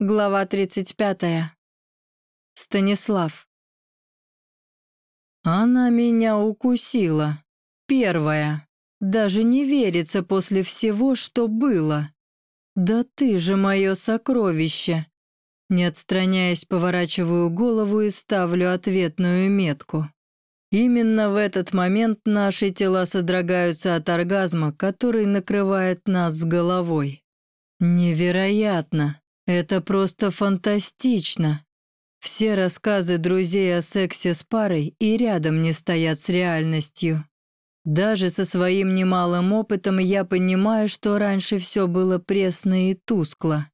Глава 35. Станислав. Она меня укусила. Первая. Даже не верится после всего, что было. Да ты же мое сокровище. Не отстраняясь, поворачиваю голову и ставлю ответную метку. Именно в этот момент наши тела содрогаются от оргазма, который накрывает нас с головой. Невероятно. Это просто фантастично. Все рассказы друзей о сексе с парой и рядом не стоят с реальностью. Даже со своим немалым опытом я понимаю, что раньше все было пресно и тускло.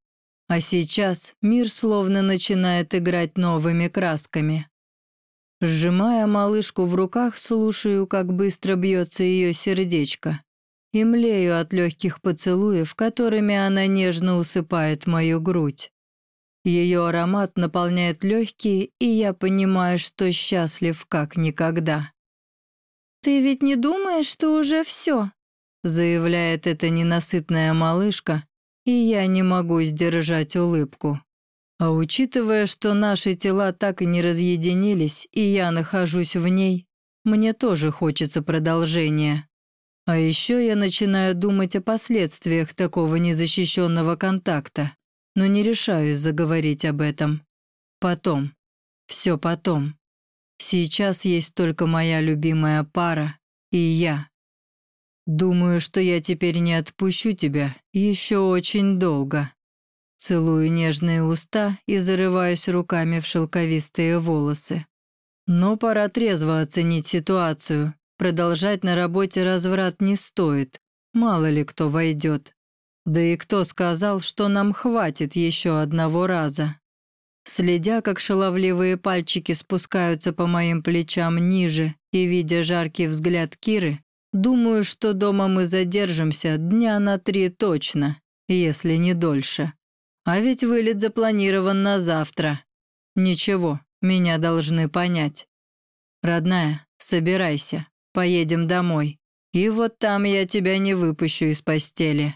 А сейчас мир словно начинает играть новыми красками. Сжимая малышку в руках, слушаю, как быстро бьется ее сердечко и млею от легких поцелуев, которыми она нежно усыпает мою грудь. Ее аромат наполняет легкие, и я понимаю, что счастлив как никогда. «Ты ведь не думаешь, что уже все?» заявляет эта ненасытная малышка, и я не могу сдержать улыбку. А учитывая, что наши тела так и не разъединились, и я нахожусь в ней, мне тоже хочется продолжения. А еще я начинаю думать о последствиях такого незащищенного контакта, но не решаюсь заговорить об этом. Потом. Все потом. Сейчас есть только моя любимая пара и я. Думаю, что я теперь не отпущу тебя еще очень долго. Целую нежные уста и зарываюсь руками в шелковистые волосы. Но пора трезво оценить ситуацию Продолжать на работе разврат не стоит, мало ли кто войдет. Да и кто сказал, что нам хватит еще одного раза? Следя, как шаловливые пальчики спускаются по моим плечам ниже и видя жаркий взгляд Киры, думаю, что дома мы задержимся дня на три точно, если не дольше. А ведь вылет запланирован на завтра. Ничего, меня должны понять. Родная, собирайся. Поедем домой. И вот там я тебя не выпущу из постели.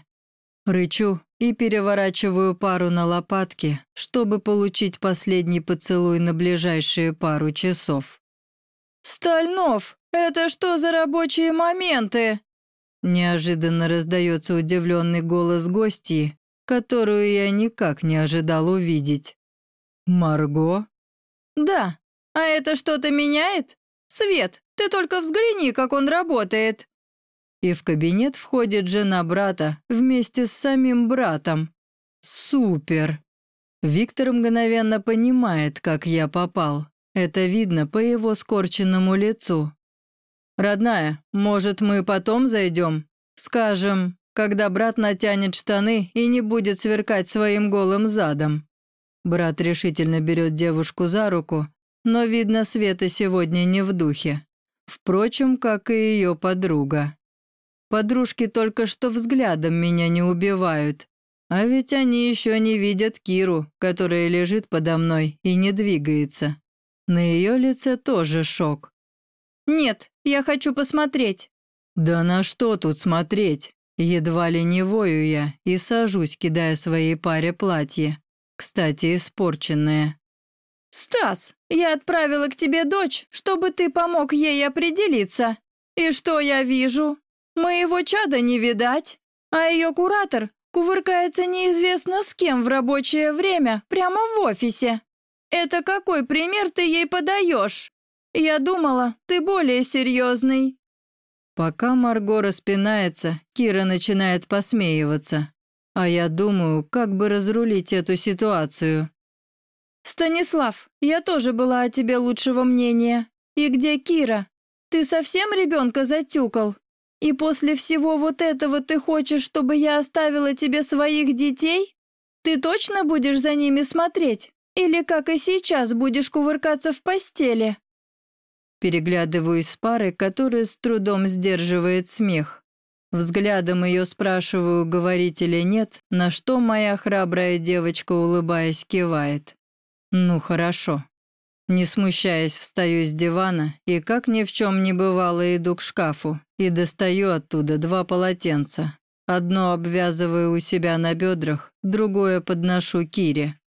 Рычу и переворачиваю пару на лопатки, чтобы получить последний поцелуй на ближайшие пару часов. «Стальнов, это что за рабочие моменты?» Неожиданно раздается удивленный голос гостьи, которую я никак не ожидал увидеть. «Марго?» «Да. А это что-то меняет? Свет, ты только взгляни, как он работает!» И в кабинет входит жена брата вместе с самим братом. Супер! Виктор мгновенно понимает, как я попал. Это видно по его скорченному лицу. «Родная, может, мы потом зайдем? Скажем, когда брат натянет штаны и не будет сверкать своим голым задом». Брат решительно берет девушку за руку, но, видно, Света сегодня не в духе. Впрочем, как и ее подруга. Подружки только что взглядом меня не убивают. А ведь они еще не видят Киру, которая лежит подо мной и не двигается. На ее лице тоже шок. «Нет, я хочу посмотреть». «Да на что тут смотреть? Едва ли не вою я и сажусь, кидая своей паре платье. Кстати, испорченное. «Стас, я отправила к тебе дочь, чтобы ты помог ей определиться. И что я вижу? Моего чада не видать, а ее куратор кувыркается неизвестно с кем в рабочее время прямо в офисе. Это какой пример ты ей подаешь? Я думала, ты более серьезный». Пока Марго распинается, Кира начинает посмеиваться. А я думаю, как бы разрулить эту ситуацию. «Станислав, я тоже была о тебе лучшего мнения. И где Кира? Ты совсем ребенка затюкал? И после всего вот этого ты хочешь, чтобы я оставила тебе своих детей? Ты точно будешь за ними смотреть? Или, как и сейчас, будешь кувыркаться в постели?» Переглядываюсь с парой, которая с трудом сдерживает смех. Взглядом ее спрашиваю, говорить или нет, на что моя храбрая девочка, улыбаясь, кивает. «Ну, хорошо». Не смущаясь, встаю с дивана и, как ни в чем не бывало, иду к шкафу и достаю оттуда два полотенца. Одно обвязываю у себя на бедрах, другое подношу Кире.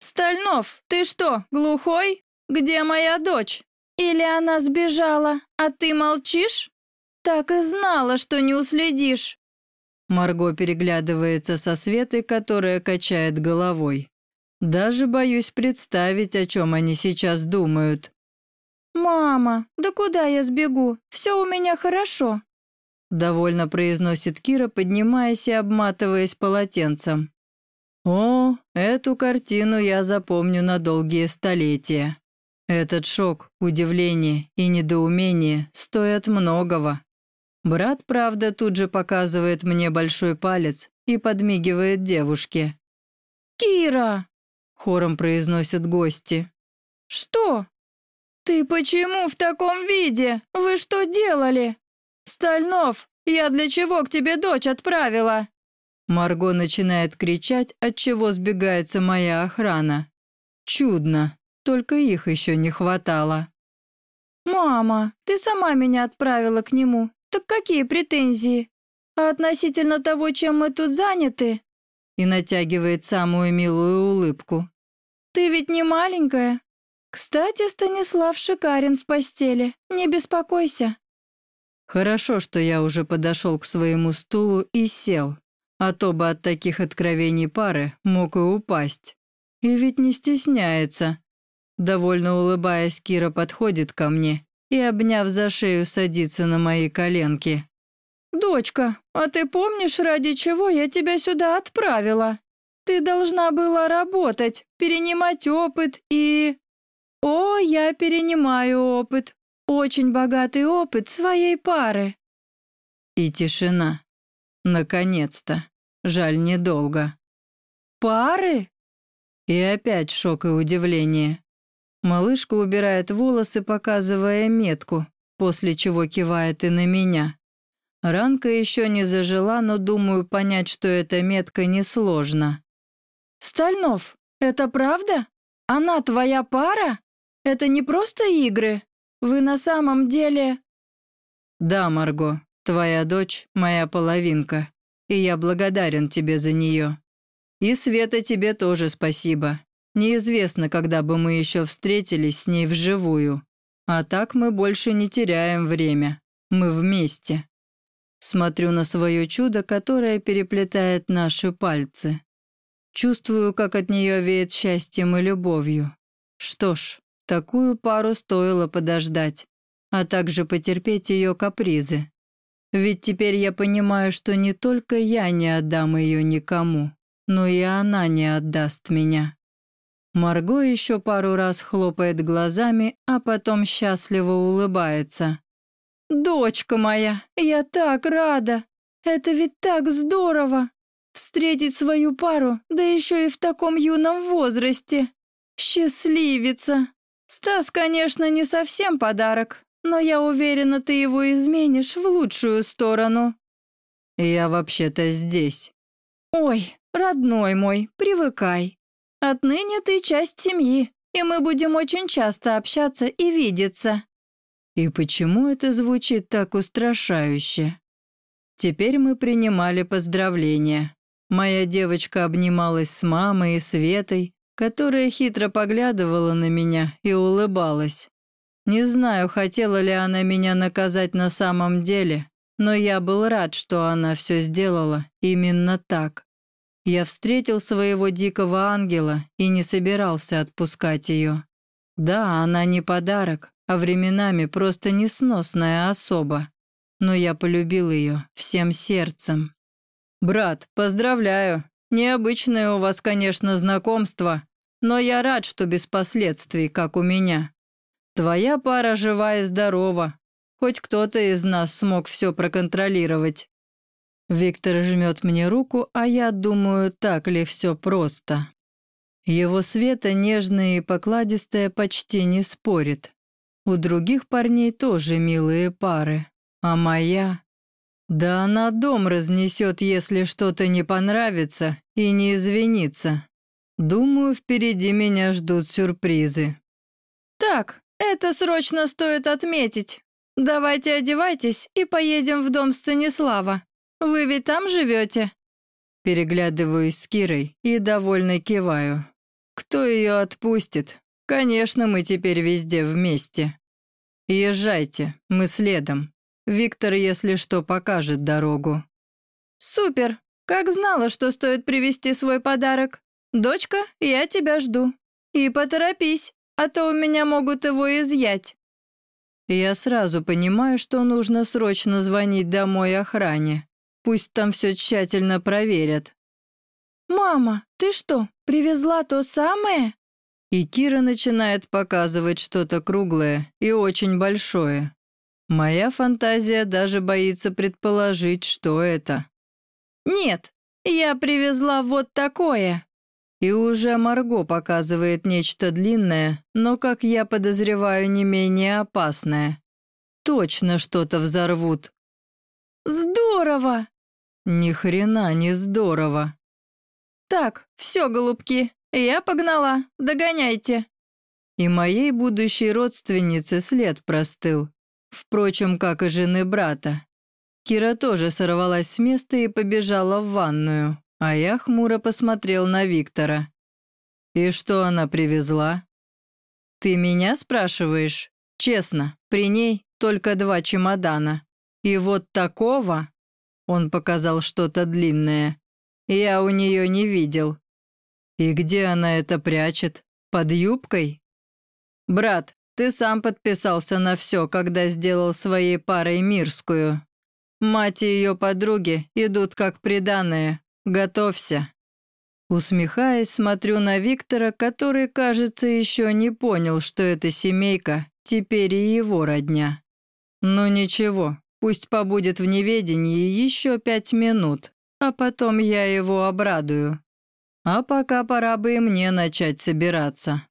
«Стальнов, ты что, глухой? Где моя дочь? Или она сбежала, а ты молчишь? Так и знала, что не уследишь». Марго переглядывается со Светой, которая качает головой. Даже боюсь представить, о чем они сейчас думают. «Мама, да куда я сбегу? Все у меня хорошо». Довольно произносит Кира, поднимаясь и обматываясь полотенцем. «О, эту картину я запомню на долгие столетия. Этот шок, удивление и недоумение стоят многого. Брат, правда, тут же показывает мне большой палец и подмигивает девушке. «Кира!» — хором произносят гости. «Что? Ты почему в таком виде? Вы что делали? Стальнов, я для чего к тебе дочь отправила?» Марго начинает кричать, от чего сбегается моя охрана. Чудно, только их еще не хватало. «Мама, ты сама меня отправила к нему. Так какие претензии? А относительно того, чем мы тут заняты?» И натягивает самую милую улыбку. «Ты ведь не маленькая. Кстати, Станислав шикарен в постели. Не беспокойся». Хорошо, что я уже подошел к своему стулу и сел, а то бы от таких откровений пары мог и упасть. И ведь не стесняется. Довольно улыбаясь, Кира подходит ко мне и, обняв за шею, садится на мои коленки. «Дочка, а ты помнишь, ради чего я тебя сюда отправила? Ты должна была работать, перенимать опыт и...» «О, я перенимаю опыт. Очень богатый опыт своей пары». И тишина. Наконец-то. Жаль, недолго. «Пары?» И опять шок и удивление. Малышка убирает волосы, показывая метку, после чего кивает и на меня. Ранка еще не зажила, но думаю, понять, что эта метка несложно. «Стальнов, это правда? Она твоя пара? Это не просто игры? Вы на самом деле...» «Да, Марго, твоя дочь — моя половинка, и я благодарен тебе за нее. И Света тебе тоже спасибо. Неизвестно, когда бы мы еще встретились с ней вживую. А так мы больше не теряем время. Мы вместе. Смотрю на свое чудо, которое переплетает наши пальцы. Чувствую, как от нее веет счастьем и любовью. Что ж, такую пару стоило подождать, а также потерпеть ее капризы. Ведь теперь я понимаю, что не только я не отдам ее никому, но и она не отдаст меня. Марго еще пару раз хлопает глазами, а потом счастливо улыбается. «Дочка моя, я так рада! Это ведь так здорово! Встретить свою пару, да еще и в таком юном возрасте! Счастливица! Стас, конечно, не совсем подарок, но я уверена, ты его изменишь в лучшую сторону». «Я вообще-то здесь». «Ой, родной мой, привыкай. Отныне ты часть семьи, и мы будем очень часто общаться и видеться». И почему это звучит так устрашающе? Теперь мы принимали поздравления. Моя девочка обнималась с мамой и Светой, которая хитро поглядывала на меня и улыбалась. Не знаю, хотела ли она меня наказать на самом деле, но я был рад, что она все сделала именно так. Я встретил своего дикого ангела и не собирался отпускать ее. Да, она не подарок, а временами просто несносная особа. Но я полюбил ее всем сердцем. «Брат, поздравляю. Необычное у вас, конечно, знакомство, но я рад, что без последствий, как у меня. Твоя пара жива и здорова. Хоть кто-то из нас смог все проконтролировать. Виктор жмет мне руку, а я думаю, так ли все просто. Его света нежная и покладистая почти не спорит. У других парней тоже милые пары. А моя... Да она дом разнесет, если что-то не понравится, и не извинится. Думаю, впереди меня ждут сюрпризы. «Так, это срочно стоит отметить. Давайте одевайтесь и поедем в дом Станислава. «Вы ведь там живете?» Переглядываюсь с Кирой и довольно киваю. Кто ее отпустит? Конечно, мы теперь везде вместе. Езжайте, мы следом. Виктор, если что, покажет дорогу». «Супер! Как знала, что стоит привезти свой подарок. Дочка, я тебя жду. И поторопись, а то у меня могут его изъять». Я сразу понимаю, что нужно срочно звонить домой охране. Пусть там все тщательно проверят. «Мама, ты что, привезла то самое?» И Кира начинает показывать что-то круглое и очень большое. Моя фантазия даже боится предположить, что это. «Нет, я привезла вот такое». И уже Марго показывает нечто длинное, но, как я подозреваю, не менее опасное. Точно что-то взорвут. «Здорово!» «Ни хрена не здорово!» «Так, все, голубки, я погнала, догоняйте!» И моей будущей родственнице след простыл. Впрочем, как и жены брата. Кира тоже сорвалась с места и побежала в ванную, а я хмуро посмотрел на Виктора. «И что она привезла?» «Ты меня спрашиваешь? Честно, при ней только два чемодана. И вот такого...» Он показал что-то длинное. «Я у нее не видел». «И где она это прячет? Под юбкой?» «Брат, ты сам подписался на все, когда сделал своей парой Мирскую. Мать и ее подруги идут как приданные. Готовься». Усмехаясь, смотрю на Виктора, который, кажется, еще не понял, что эта семейка теперь и его родня. Ну ничего, пусть побудет в неведении еще пять минут, а потом я его обрадую. А пока пора бы и мне начать собираться.